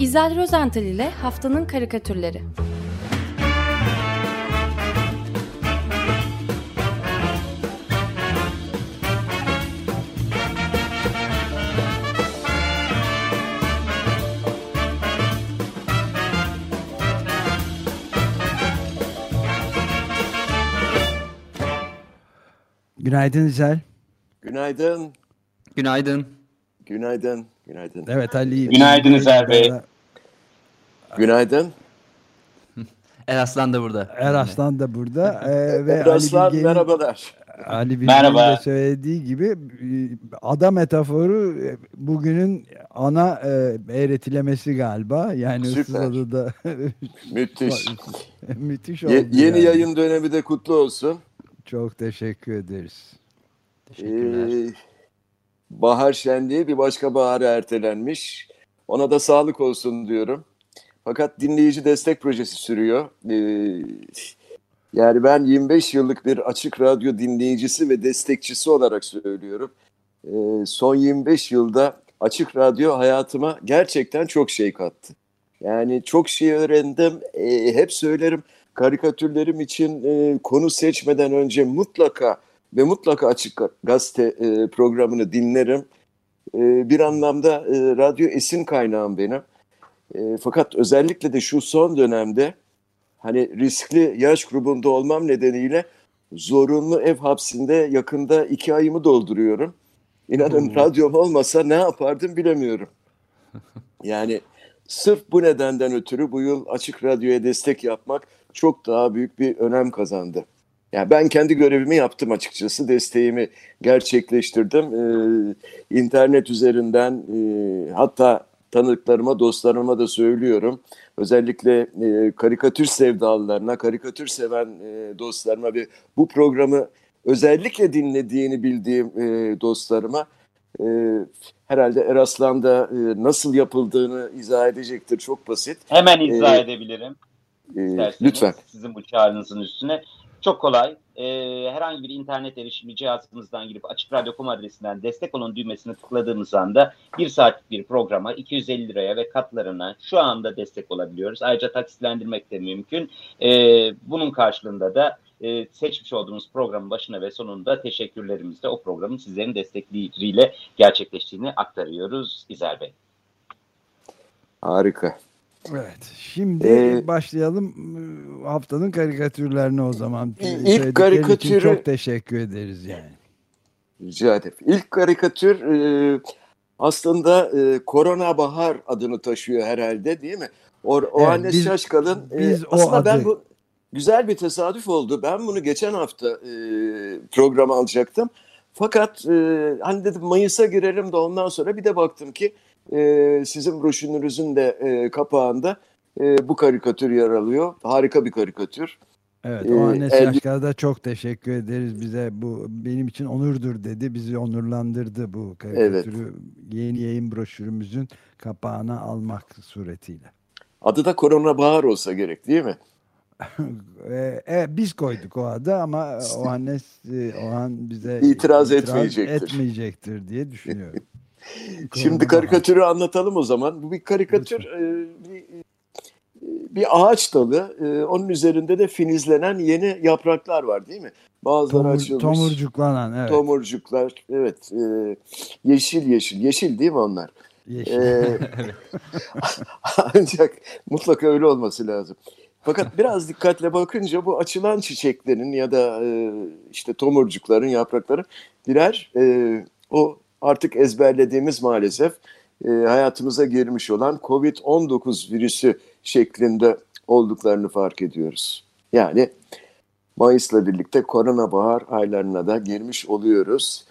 İzel Rozental ile Haftanın Karikatürleri Günaydın İzel. Günaydın. Günaydın. Günaydın. Günaydın. Evet Ali. Günaydın İzel Bey. Günaydın. Eraslan da burada. Eraslan da burada. Ee, ve Eraslan Ali Bilge'nin, merhabalar. Ali Bilge'nin Merhaba. de söylediği gibi e, ada metaforu e, bugünün ana e, eğretilemesi galiba. Yani Süper. adada Müthiş. müthiş oldu. Ye- yeni yani. yayın dönemi de kutlu olsun. Çok teşekkür ederiz. Teşekkürler. Ee, bahar şenliği bir başka bahara ertelenmiş. Ona da sağlık olsun diyorum. Fakat dinleyici destek projesi sürüyor. Ee, yani ben 25 yıllık bir açık radyo dinleyicisi ve destekçisi olarak söylüyorum. Ee, son 25 yılda açık radyo hayatıma gerçekten çok şey kattı. Yani çok şey öğrendim. Ee, hep söylerim karikatürlerim için e, konu seçmeden önce mutlaka ve mutlaka açık gazete e, programını dinlerim. Bir anlamda e, radyo esin kaynağım benim. E, fakat özellikle de şu son dönemde hani riskli yaş grubunda olmam nedeniyle zorunlu ev hapsinde yakında iki ayımı dolduruyorum. İnanın radyom olmasa ne yapardım bilemiyorum. Yani sırf bu nedenden ötürü bu yıl açık radyoya destek yapmak çok daha büyük bir önem kazandı. Yani ben kendi görevimi yaptım açıkçası. Desteğimi gerçekleştirdim. Ee, internet üzerinden e, hatta tanıdıklarıma, dostlarıma da söylüyorum. Özellikle e, karikatür sevdalılarına, karikatür seven e, dostlarıma ve bu programı özellikle dinlediğini bildiğim e, dostlarıma e, herhalde Eraslan da e, nasıl yapıldığını izah edecektir. Çok basit. Hemen izah Ee, edebilirim. E, lütfen. Sizin bu çağrınızın üstüne. Çok kolay. Ee, herhangi bir internet erişimi cihazınızdan girip Açık Radyo.com adresinden destek olun düğmesini tıkladığımız anda bir saatlik bir programa 250 liraya ve katlarına şu anda destek olabiliyoruz. Ayrıca taksitlendirmek de mümkün. Ee, bunun karşılığında da e, seçmiş olduğumuz programın başına ve sonunda teşekkürlerimizle o programın sizlerin destekleriyle gerçekleştiğini aktarıyoruz İzel Bey. Harika. Evet. Şimdi Ee, başlayalım e, haftanın karikatürlerine o zaman. İlk karikatürü- çok teşekkür ederiz yani. Rica ederim. İlk karikatür e, aslında e, Korona Bahar adını taşıyor herhalde değil mi? O, o Evet, anne biz- Şaşkal'ın e, biz aslında ben adı- bu güzel bir tesadüf oldu. Ben bunu geçen hafta e, programa alacaktım. Fakat e, hani dedim Mayıs'a girelim de ondan sonra bir de baktım ki e, sizin broşürünüzün de e, kapağında e, bu karikatür yer alıyor. Harika bir karikatür. Evet, Ee, o anne da çok teşekkür ederiz. Bize bu benim için onurdur dedi. Bizi onurlandırdı bu karikatürü yeni yayın broşürümüzün kapağına almak suretiyle. Adı da Korona Bahar olsa gerek değil mi? Ee, evet, biz koyduk o adı ama o anne o an bize İtiraz etmeyecektir. etmeyecektir diye düşünüyorum. Şimdi karikatürü anlatalım o zaman. Bu bir karikatür, e, bir, bir ağaç dalı. E, Onun üzerinde de filizlenen yeni yapraklar var değil mi? Bazıları Tomur, açılmış. tomurcuklanan evet. Tomurcuklar. Evet. e, yeşil yeşil. Yeşil değil mi onlar? Yeşil. E, ancak mutlaka öyle olması lazım. Fakat biraz dikkatle bakınca bu açılan çiçeklerin ya da e, işte tomurcukların, yaprakların birer e, o artık ezberlediğimiz maalesef e, hayatımıza girmiş olan COVID-19 virüsü şeklinde olduklarını fark ediyoruz. Yani Mayıs'la birlikte korona bahar aylarına da girmiş oluyoruz.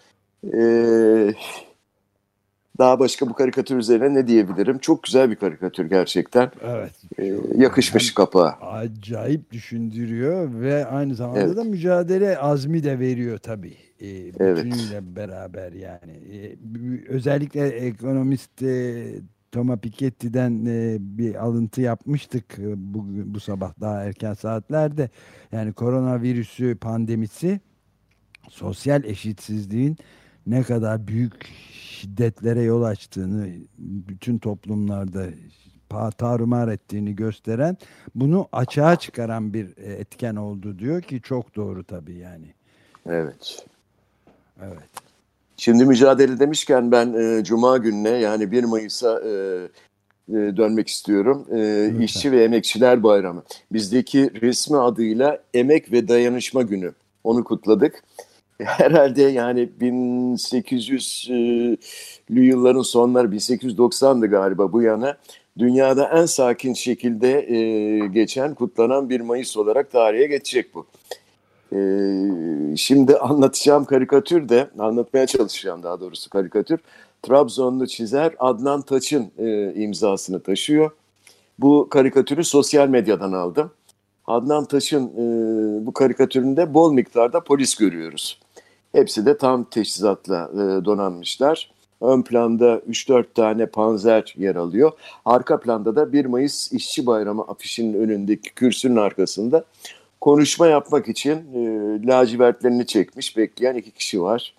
Ee, daha başka bu karikatür üzerine ne diyebilirim? Çok güzel bir karikatür gerçekten. evet. Ee, yakışmış kapağa. Acayip düşündürüyor ve aynı zamanda Evet. da mücadele azmi de veriyor tabii. Ee, Evet. bütünüyle beraber yani. Ee, özellikle ekonomist e, Thomas Piketty'den e, bir alıntı yapmıştık e, bu sabah daha erken saatlerde. Yani koronavirüsü pandemisi sosyal eşitsizliğin ne kadar büyük şiddetlere yol açtığını bütün toplumlarda tarumar ettiğini gösteren bunu açığa çıkaran bir e, etken oldu diyor ki çok doğru tabii yani. Evet. Evet. Şimdi mücadele demişken ben e, Cuma gününe yani 1 Mayıs'a e, e, dönmek istiyorum. E, İşçi ve Emekçiler Bayramı. Bizdeki resmi adıyla Emek ve Dayanışma Günü. Onu kutladık. Herhalde yani 1800'lü yılların sonları 1890'dı galiba bu yana dünyada en sakin şekilde e, geçen kutlanan 1 Mayıs olarak tarihe geçecek bu. E, şimdi anlatacağım karikatür de anlatmaya çalışacağım daha doğrusu karikatür. Trabzonlu çizer Adnan Taç'ın e, imzasını taşıyor. Bu karikatürü sosyal medyadan aldım. Adnan Taş'ın e, bu karikatüründe bol miktarda polis görüyoruz. Hepsi de tam teçhizatla e, donanmışlar. Ön planda 3-4 tane panzer yer alıyor. Arka planda da 1 Mayıs İşçi Bayramı afişinin önündeki kürsünün arkasında konuşma yapmak için e, lacivertlerini çekmiş bekleyen iki kişi var.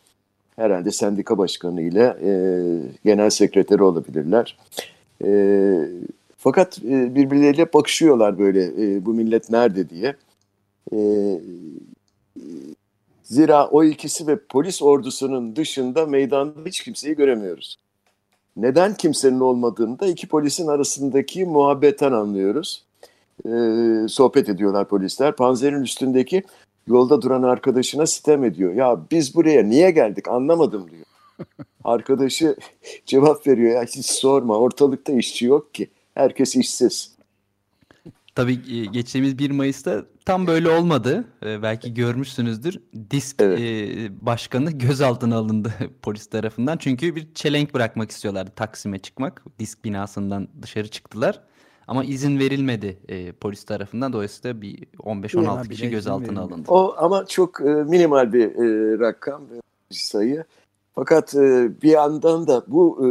Herhalde sendika başkanı ile e, genel sekreteri olabilirler. E, fakat e, birbirleriyle bakışıyorlar böyle e, bu millet nerede diye. E, Zira o ikisi ve polis ordusunun dışında meydanda hiç kimseyi göremiyoruz. Neden kimsenin olmadığını da iki polisin arasındaki muhabbetten anlıyoruz. Ee, sohbet ediyorlar polisler. Panzerin üstündeki yolda duran arkadaşına sitem ediyor. Ya biz buraya niye geldik anlamadım diyor. Arkadaşı cevap veriyor ya hiç sorma ortalıkta işçi yok ki. Herkes işsiz. Tabii e, geçtiğimiz 1 Mayıs'ta tam böyle olmadı. Ee, belki görmüşsünüzdür. Disk Evet. e, başkanı gözaltına alındı polis tarafından. Çünkü bir çelenk bırakmak istiyorlardı Taksim'e çıkmak. Disk binasından dışarı çıktılar. Ama izin verilmedi e, polis tarafından. Dolayısıyla bir 15-16 Ya, kişi gözaltına alındı. O ama çok e, minimal bir e, rakam, e, sayı. Fakat e, bir yandan da bu e,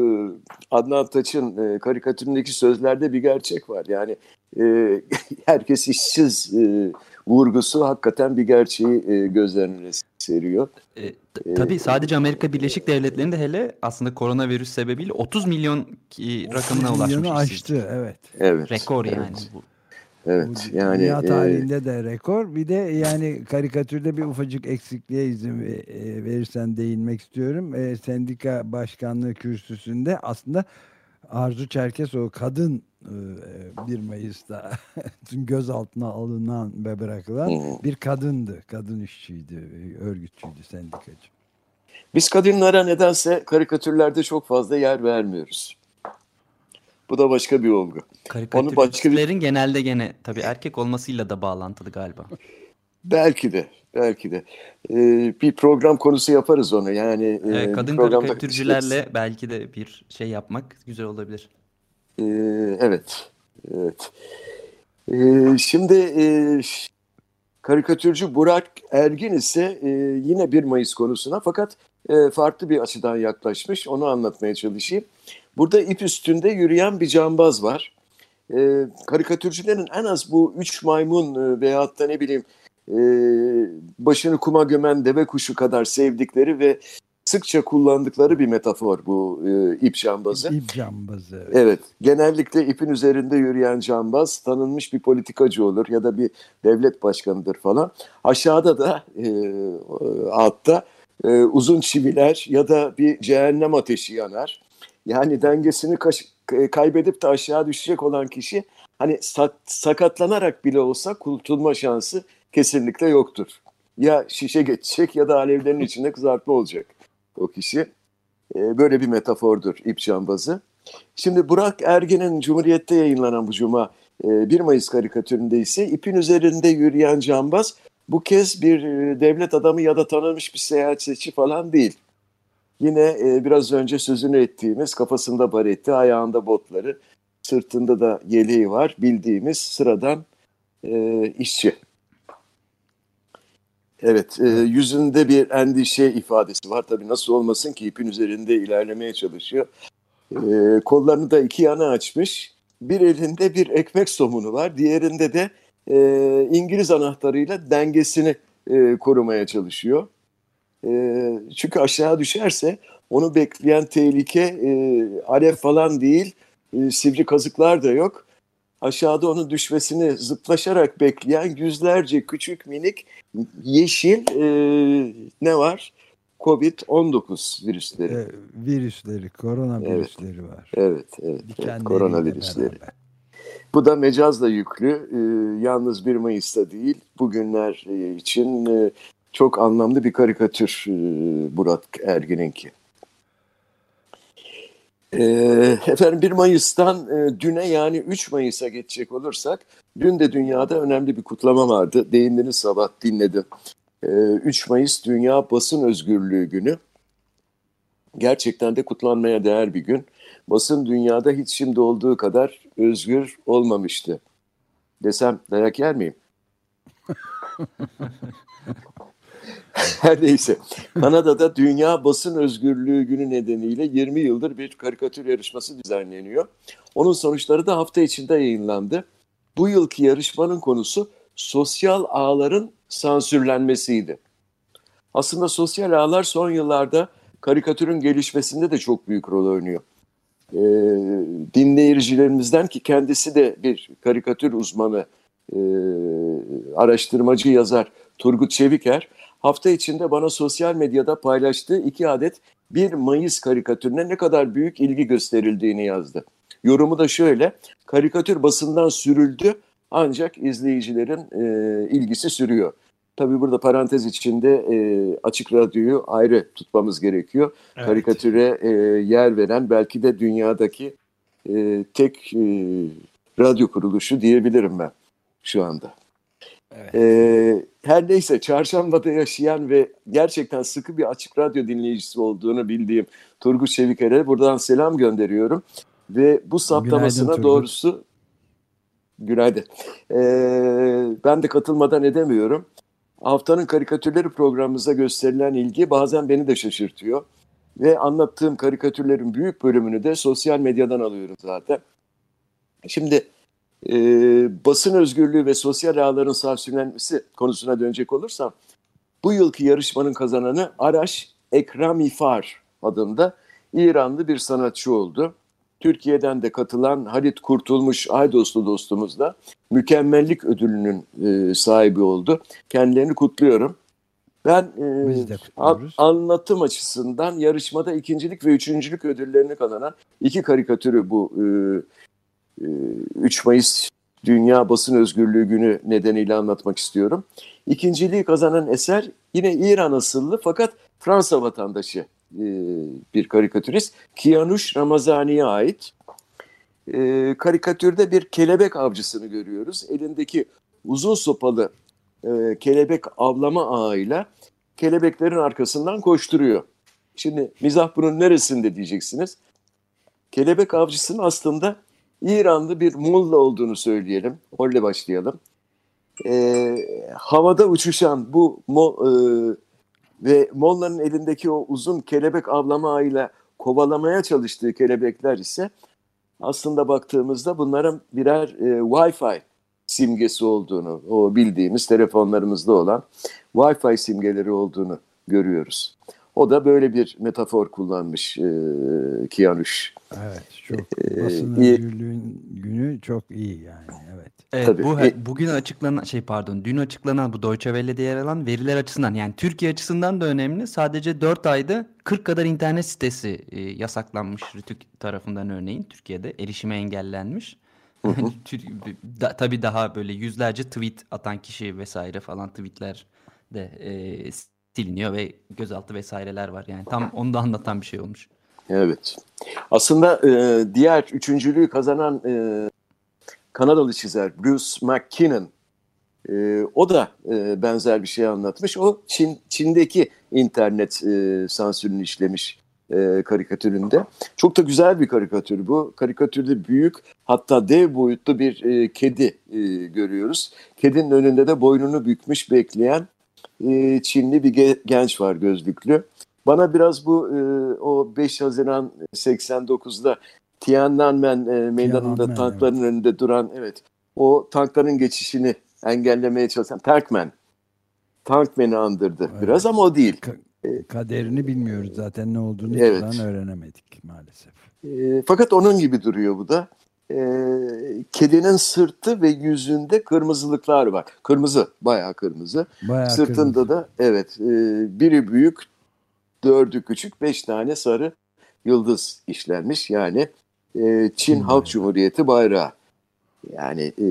Adnan Taç'ın e, karikatüründeki sözlerde bir gerçek var. Yani e, herkes işsiz e, vurgusu hakikaten bir gerçeği e, göz önüne seriyor. E, t- tabii sadece Amerika Birleşik Devletleri'nde hele aslında koronavirüs sebebiyle 30 milyon ki- rakamına 30 ulaşmış. aştı evet. Evet. Rekor evet, yani bu. Evet. Bu Yani Dünya e, tarihinde de rekor. Bir de yani karikatürde bir ufacık eksikliğe izin ve- e, verirsen değinmek istiyorum. E, sendika başkanlığı kürsüsünde aslında Arzu Çerkesoğlu kadın e, 1 Mayıs'ta gözaltına alınan ve bırakılan bir kadındı. Kadın işçiydi, e, örgütçüydü, sendikacı. Biz kadınlara nedense karikatürlerde çok fazla yer vermiyoruz. Bu da başka bir olgu. Onu başka bir- genelde gene tabii erkek olmasıyla da bağlantılı galiba. Belki de, belki de. Ee, bir program konusu yaparız onu. Yani e, kadın karikatürcülerle belki de bir şey yapmak güzel olabilir. Ee, evet, evet. Ee, şimdi e, karikatürcü Burak Ergin ise e, yine 1 Mayıs konusuna fakat e, farklı bir açıdan yaklaşmış. Onu anlatmaya çalışayım. Burada ip üstünde yürüyen bir cambaz var. E, karikatürcülerin en az bu üç maymun e, veyahut da ne bileyim e, başını kuma gömen deve kuşu kadar sevdikleri ve sıkça kullandıkları bir metafor bu e, ip cambazı. İp cambazı. evet. Evet, genellikle ipin üzerinde yürüyen cambaz tanınmış bir politikacı olur ya da bir devlet başkanıdır falan. Aşağıda da e, altta e, uzun çiviler ya da bir cehennem ateşi yanar. Yani dengesini kaş- e, kaybedip de aşağı düşecek olan kişi hani sak- sakatlanarak bile olsa kurtulma şansı kesinlikle yoktur. Ya şişe geçecek ya da alevlerin içinde kızartma olacak o kişi. E, böyle bir metafordur ip cambazı. Şimdi Burak Ergen'in Cumhuriyet'te yayınlanan bu cuma e, 1 Mayıs karikatüründe ise ipin üzerinde yürüyen cambaz bu kez bir e, devlet adamı ya da tanınmış bir seyahatçi falan değil. Yine e, biraz önce sözünü ettiğimiz kafasında bareti, ayağında botları, sırtında da yeleği var bildiğimiz sıradan e, işçi. Evet, e, yüzünde bir endişe ifadesi var. Tabii nasıl olmasın ki ipin üzerinde ilerlemeye çalışıyor. E, kollarını da iki yana açmış. Bir elinde bir ekmek somunu var. Diğerinde de e, İngiliz anahtarıyla dengesini e, korumaya çalışıyor. E, çünkü aşağı düşerse onu bekleyen tehlike e, alev falan değil, e, sivri kazıklar da yok. Aşağıda onun düşmesini zıplaşarak bekleyen yüzlerce küçük minik yeşil e, ne var? Covid-19 virüsleri. E, virüsleri, korona Evet. virüsleri var. Evet, evet, evet koronavirüsleri. beraber. Bu da mecazla yüklü. Ee, yalnız 1 Mayıs'ta değil, bugünler e, için e, çok anlamlı bir karikatür e, Murat Ergin'inki. Ee, efendim 1 Mayıs'tan e, düne yani 3 Mayıs'a geçecek olursak, dün de dünyada önemli bir kutlama vardı. Değindiniz sabah dinledim. Ee, 3 Mayıs Dünya Basın Özgürlüğü Günü. Gerçekten de kutlanmaya değer bir gün basın dünyada hiç şimdi olduğu kadar özgür olmamıştı. Desem dayak yer miyim? Her neyse. Kanada'da Dünya Basın Özgürlüğü Günü nedeniyle 20 yıldır bir karikatür yarışması düzenleniyor. Onun sonuçları da hafta içinde yayınlandı. Bu yılki yarışmanın konusu sosyal ağların sansürlenmesiydi. Aslında sosyal ağlar son yıllarda karikatürün gelişmesinde de çok büyük rol oynuyor e, dinleyicilerimizden ki kendisi de bir karikatür uzmanı, e, araştırmacı yazar Turgut Çeviker hafta içinde bana sosyal medyada paylaştığı iki adet 1 Mayıs karikatürüne ne kadar büyük ilgi gösterildiğini yazdı. Yorumu da şöyle, karikatür basından sürüldü ancak izleyicilerin e, ilgisi sürüyor. Tabii burada parantez içinde e, açık radyoyu ayrı tutmamız gerekiyor Evet. karikatüre e, yer veren belki de dünyadaki e, tek e, radyo kuruluşu diyebilirim ben şu anda. Evet. E, her neyse çarşambada yaşayan ve gerçekten sıkı bir açık radyo dinleyicisi olduğunu bildiğim Turgut Çeviker'e buradan selam gönderiyorum. Ve bu saptamasına Turgut. doğrusu günaydın. E, ben de katılmadan edemiyorum. Haftanın karikatürleri programımıza gösterilen ilgi bazen beni de şaşırtıyor. Ve anlattığım karikatürlerin büyük bölümünü de sosyal medyadan alıyorum zaten. Şimdi e, basın özgürlüğü ve sosyal ağların sansürlenmesi konusuna dönecek olursam bu yılki yarışmanın kazananı Araş Ekramifar adında İranlı bir sanatçı oldu. Türkiye'den de katılan Halit Kurtulmuş Aydoslu dostumuz da mükemmellik ödülünün e, sahibi oldu. Kendilerini kutluyorum. Ben e, kutluyoruz. anlatım açısından yarışmada ikincilik ve üçüncülük ödüllerini kazanan iki karikatürü bu e, 3 Mayıs Dünya Basın Özgürlüğü Günü nedeniyle anlatmak istiyorum. İkinciliği kazanan eser yine İran asıllı fakat Fransa vatandaşı e, bir karikatürist. Kianush Ramazani'ye ait. E, karikatürde bir kelebek avcısını görüyoruz. Elindeki uzun sopalı kelebek avlama ağıyla kelebeklerin arkasından koşturuyor. Şimdi mizah bunun neresinde diyeceksiniz. Kelebek avcısının aslında İranlı bir mulla olduğunu söyleyelim. Öyle başlayalım. Ee, havada uçuşan bu mo, e, ve mollanın elindeki o uzun kelebek avlama ağıyla kovalamaya çalıştığı kelebekler ise aslında baktığımızda bunların birer e, Wi-Fi simgesi olduğunu, o bildiğimiz telefonlarımızda olan Wi-Fi simgeleri olduğunu görüyoruz. O da böyle bir metafor kullanmış e, Kianuş. Evet, çok Ee, basın iyi. özgürlüğün günü çok iyi yani. Evet. Evet, Tabii. bu E- bugün açıklanan şey pardon dün açıklanan bu Deutsche Welle'de yer alan veriler açısından yani Türkiye açısından da önemli. Sadece 4 ayda 40 kadar internet sitesi e, yasaklanmış Rütük tarafından örneğin Türkiye'de erişime engellenmiş. Da, tabii daha böyle yüzlerce tweet atan kişi vesaire falan tweetler de e, siliniyor ve gözaltı vesaireler var. Yani tam onu da anlatan bir şey olmuş. Evet. Aslında e, diğer üçüncülüğü kazanan e, Kanadalı çizer Bruce McKinnon e, o da e, benzer bir şey anlatmış. O Çin Çin'deki internet e, sansürünü işlemiş e, karikatüründe. Çok da güzel bir karikatür bu. Karikatürde büyük hatta dev boyutlu bir e, kedi e, görüyoruz. Kedinin önünde de boynunu bükmüş bekleyen e, Çinli bir ge- genç var gözlüklü. Bana biraz bu e, o 5 Haziran 89'da Tiananmen e, meydanında Tiananmen, tankların önünde duran evet o tankların geçişini engellemeye çalışan Tankman. Tankman'i andırdı Evet. biraz ama o değil. Ka- Kaderini bilmiyoruz zaten ne olduğunu Evet. öğrenemedik maalesef. E, fakat onun gibi duruyor bu da. E, kedinin sırtı ve yüzünde kırmızılıklar var. Kırmızı, bayağı kırmızı. Bayağı Sırtında kırmızı. da evet e, biri büyük, dördü küçük, beş tane sarı yıldız işlenmiş. Yani e, Çin Çin Halk. Cumhuriyeti bayrağı. Yani e,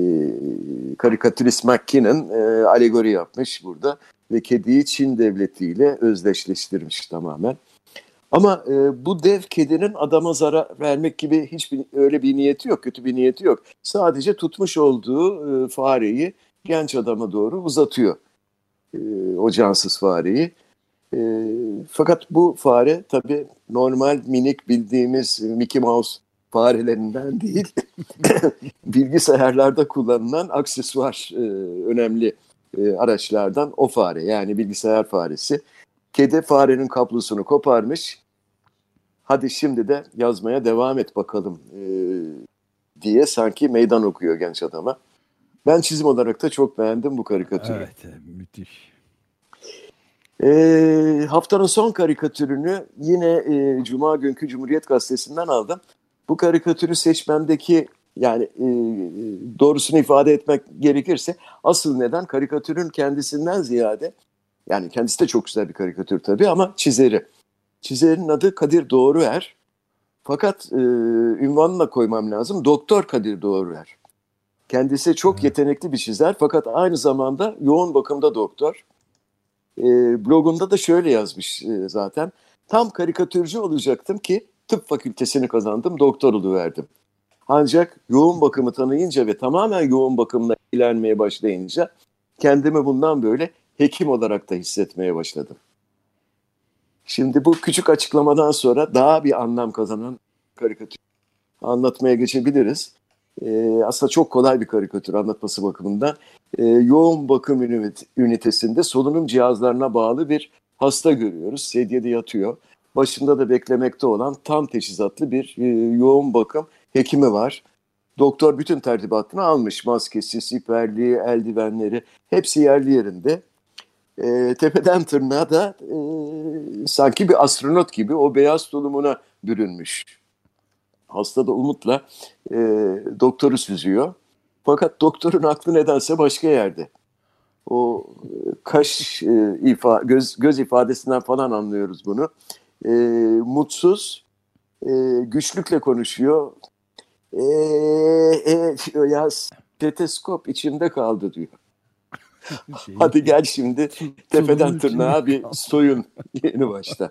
karikatürist McKinnon e, alegori yapmış burada ve kediyi Çin devletiyle özdeşleştirmiş tamamen. Ama e, bu dev kedinin adama zarar vermek gibi hiçbir öyle bir niyeti yok, kötü bir niyeti yok. Sadece tutmuş olduğu e, fareyi genç adama doğru uzatıyor. E, o cansız fareyi. E, fakat bu fare tabii normal minik bildiğimiz Mickey Mouse farelerinden değil, bilgisayarlarda kullanılan aksesuar e, önemli e, araçlardan o fare yani bilgisayar faresi. Kedi farenin kablosunu koparmış. Hadi şimdi de yazmaya devam et bakalım e, diye sanki meydan okuyor genç adama. Ben çizim olarak da çok beğendim bu karikatürü. Evet müthiş. E, haftanın son karikatürünü yine e, Cuma günkü Cumhuriyet Gazetesi'nden aldım. Bu karikatürü seçmemdeki yani e, doğrusunu ifade etmek gerekirse asıl neden karikatürün kendisinden ziyade yani kendisi de çok güzel bir karikatür tabii ama çizeri. Çizerin adı Kadir Doğruer. Fakat e, ünvanını da koymam lazım. Doktor Kadir Doğruer. Kendisi çok yetenekli bir çizer fakat aynı zamanda yoğun bakımda doktor. E, blogunda da şöyle yazmış e, zaten. Tam karikatürcü olacaktım ki tıp fakültesini kazandım, doktor verdim. Ancak yoğun bakımı tanıyınca ve tamamen yoğun bakımla ilgilenmeye başlayınca kendimi bundan böyle hekim olarak da hissetmeye başladım. Şimdi bu küçük açıklamadan sonra daha bir anlam kazanan karikatür anlatmaya geçebiliriz. Ee, aslında çok kolay bir karikatür anlatması bakımından. Ee, yoğun bakım ünit- ünitesinde solunum cihazlarına bağlı bir hasta görüyoruz. Sedyede yatıyor. Başında da beklemekte olan tam teçhizatlı bir e, yoğun bakım hekimi var. Doktor bütün tertibatını almış. Maskesi, siperliği, eldivenleri hepsi yerli yerinde. E, tepeden tırnağa da e, sanki bir astronot gibi o beyaz tulumuna bürünmüş. Hasta da umutla e, doktoru süzüyor. Fakat doktorun aklı nedense başka yerde. O e, kaş e, ifa, göz, göz ifadesinden falan anlıyoruz bunu. E, mutsuz, e, güçlükle konuşuyor. E, e, ya stetoskop içimde kaldı diyor. Şey, Hadi gel şimdi tepeden tırnağa bir soyun yeni başta.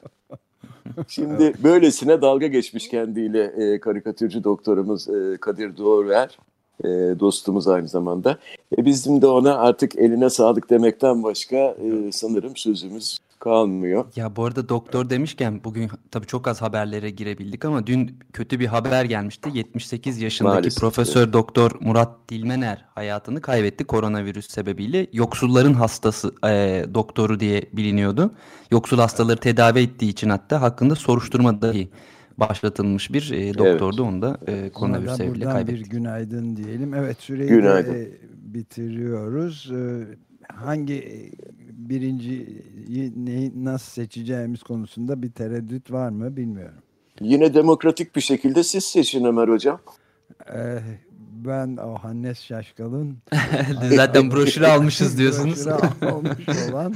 Şimdi böylesine dalga geçmiş kendiyle e, karikatürcü doktorumuz e, Kadir Doğruer, e, dostumuz aynı zamanda. E, bizim de ona artık eline sağlık demekten başka e, sanırım sözümüz kalmıyor. Ya bu arada doktor demişken bugün tabii çok az haberlere girebildik ama dün kötü bir haber gelmişti. 78 yaşındaki Maalesef, Profesör Doktor Murat Dilmener hayatını kaybetti koronavirüs sebebiyle. Yoksulların hastası e, doktoru diye biliniyordu. Yoksul hastaları tedavi ettiği için hatta hakkında soruşturma dahi başlatılmış bir e, doktordu. Onu da e, Ona koronavirüs da sebebiyle buradan bir kaybetti. günaydın diyelim. Evet süreyi Günaydın. de e, bitiriyoruz. Ee, hangi e, birinciyi neyi nasıl seçeceğimiz konusunda bir tereddüt var mı bilmiyorum. Yine demokratik bir şekilde siz seçin Ömer Hocam. Ee, ben o Hannes Şaşkal'ın Zaten broşürü almışız diyorsunuz. broşürü almış olan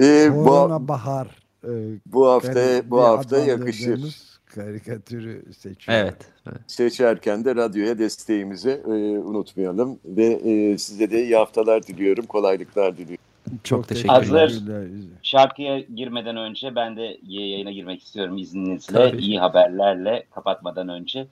e, Ee, bu, Bahar e, bu hafta bu hafta yakışır. Karikatürü seçiyorum. Evet. evet. Seçerken de radyoya desteğimizi e, unutmayalım ve e, size de iyi haftalar diliyorum, kolaylıklar diliyorum. Çok teşekkürler. Hazır. Şarkıya girmeden önce ben de yayına girmek istiyorum izninizle. Tabii. iyi haberlerle kapatmadan önce.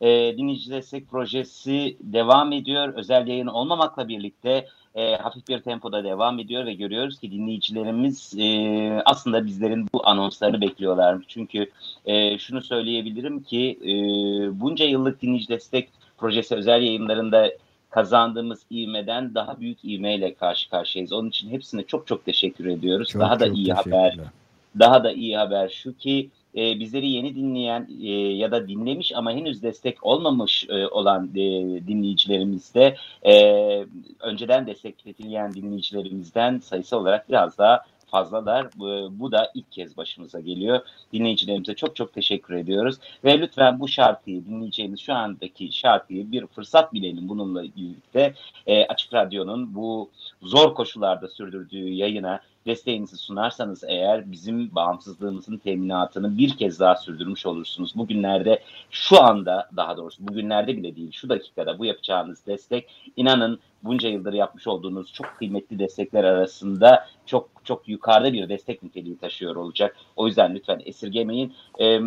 Ee, dinleyici destek projesi devam ediyor. Özel yayın olmamakla birlikte e, hafif bir tempoda devam ediyor ve görüyoruz ki dinleyicilerimiz e, aslında bizlerin bu anonslarını bekliyorlar. Çünkü e, şunu söyleyebilirim ki e, bunca yıllık dinleyici destek projesi özel yayınlarında kazandığımız ivmeden daha büyük ivmeyle karşı karşıyayız. Onun için hepsine çok çok teşekkür ediyoruz. Çok daha da çok iyi haber daha da iyi haber şu ki e, bizleri yeni dinleyen e, ya da dinlemiş ama henüz destek olmamış e, olan e, dinleyicilerimiz de e, önceden destekleyen dinleyicilerimizden sayısı olarak biraz daha fazlalar. Bu, bu da ilk kez başımıza geliyor. Dinleyicilerimize çok çok teşekkür ediyoruz. Ve lütfen bu şarkıyı dinleyeceğimiz şu andaki şarkıyı bir fırsat bilelim bununla birlikte. E, Açık Radyo'nun bu zor koşullarda sürdürdüğü yayına desteğinizi sunarsanız eğer bizim bağımsızlığımızın teminatını bir kez daha sürdürmüş olursunuz. Bugünlerde şu anda daha doğrusu bugünlerde bile değil şu dakikada bu yapacağınız destek inanın bunca yıldır yapmış olduğunuz çok kıymetli destekler arasında çok çok yukarıda bir destek niteliği taşıyor olacak. O yüzden lütfen esirgemeyin. Ee,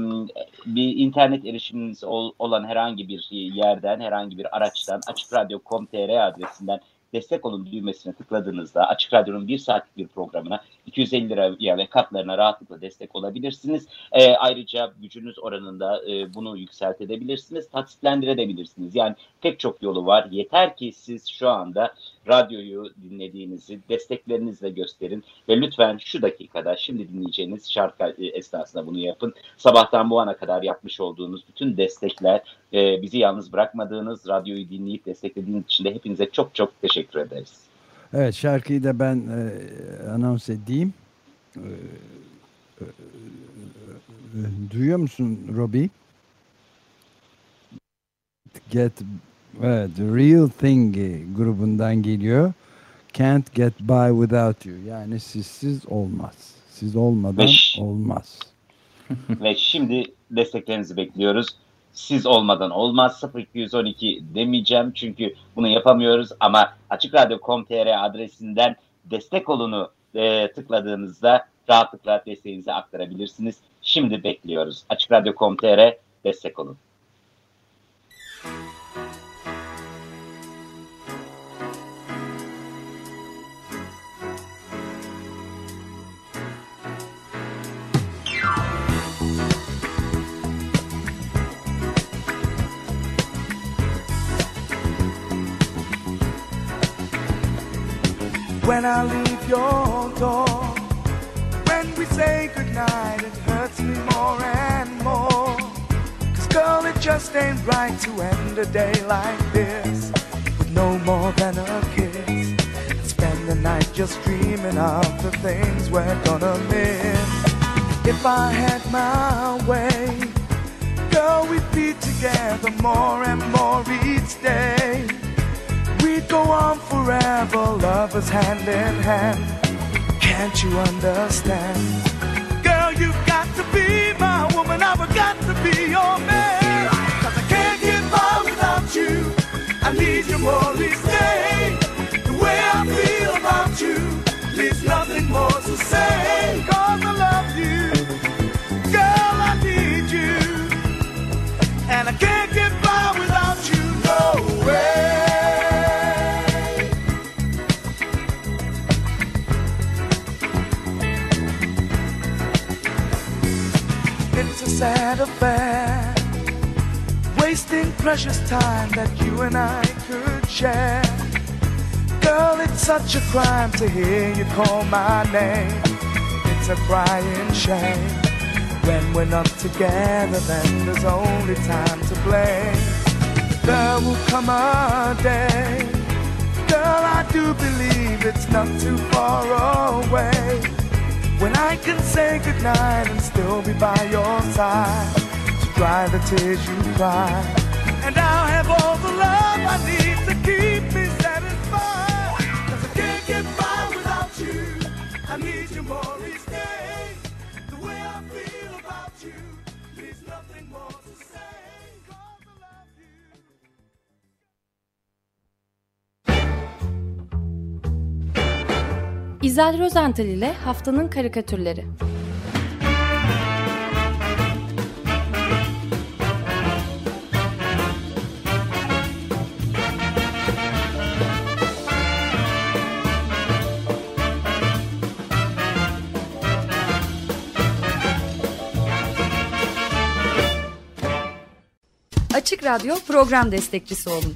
bir internet erişiminiz ol, olan herhangi bir yerden, herhangi bir araçtan açıkradyo.com.tr adresinden destek olun düğmesine tıkladığınızda Açık Radyo'nun bir saatlik bir programına 250 liraya ve katlarına rahatlıkla destek olabilirsiniz. E, ayrıca gücünüz oranında e, bunu yükseltebilirsiniz, taksitlendirebilirsiniz. Yani pek çok yolu var. Yeter ki siz şu anda radyoyu dinlediğinizi desteklerinizle gösterin ve lütfen şu dakikada şimdi dinleyeceğiniz şarkı esnasında bunu yapın. Sabahtan bu ana kadar yapmış olduğunuz bütün destekler, e, bizi yalnız bırakmadığınız, radyoyu dinleyip desteklediğiniz için de hepinize çok çok teşekkür ederiz. Evet şarkıyı da ben e, anons edeyim. E, e, duyuyor musun Robbie? Get evet, Real Thing grubundan geliyor. Can't get by without you. Yani sizsiz olmaz. Siz olmadan Ve olmaz. Ve şimdi desteklerinizi bekliyoruz siz olmadan olmaz 0212 demeyeceğim çünkü bunu yapamıyoruz ama açıkradyo.com.tr adresinden destek olunu e, tıkladığınızda rahatlıkla desteğinizi aktarabilirsiniz. Şimdi bekliyoruz. Açıkradyo.com.tr destek olun. When I leave your door. When we say goodnight, it hurts me more and more. Cause girl, it just ain't right to end a day like this with no more than a kiss. And spend the night just dreaming of the things we're gonna miss. If I had my way, girl, we'd be together more and more each day. We'd go on forever, lovers hand in hand. Can't you understand? Girl, you've got to be my woman, I've got to be your man. Cause I can't get by without you. I need you more each day. The way I feel about you leaves nothing more to say. Cause I love you. Girl, I need you. And I can't get sad affair. Wasting precious time that you and I could share. Girl, it's such a crime to hear you call my name. It's a crying shame. When we're not together, then there's only time to blame. There will come a day. Girl, I do believe it's not too far away when I can say goodnight and still be by your side to dry the tears you cry. And I'll have all the love I need to keep me satisfied. Cause I can't get by without you. I need you more each day. The way I feel about you leaves nothing more İzel Rozental ile Haftanın Karikatürleri. Açık Radyo program destekçisi olun